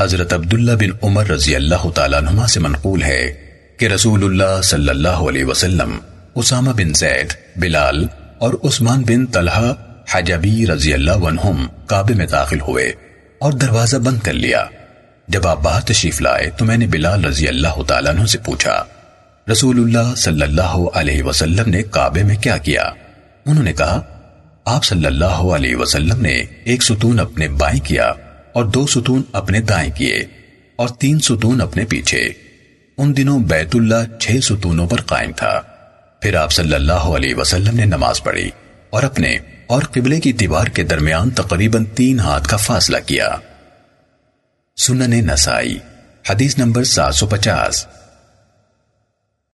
حضرت عبداللہ بن عمر رضی اللہ تعالیٰ عنہ سے منقول ہے کہ رسول اللہ صلی اللہ علیہ وسلم، اسامہ بن زید، بلال اور عثمان بن طلحہ حجبی رضی اللہ عنہم کعبے میں داخل ہوئے اور دروازہ بند کر لیا۔ جب آپ باہر تشریف لائے تو میں نے بلال رضی اللہ تعالیٰ عنہ سے پوچھا، رسول اللہ صلی اللہ علیہ وسلم نے کعبے میں کیا کیا؟ انہوں نے کہا، آپ صلی اللہ علیہ وسلم نے ایک ستون اپنے بائیں کیا۔ صلی اللہ علیہ وسلم نے ایک ستون اپنے بائیں کیا اور دو ستون اپنے دائیں کیے اور تین ستون اپنے پیچھے۔ ان دنوں بیت اللہ چھ ستونوں پر قائم تھا۔ پھر آپ صلی اللہ علیہ وسلم نے نماز پڑھی اور اپنے اور قبلے کی دیوار کے درمیان تقریباً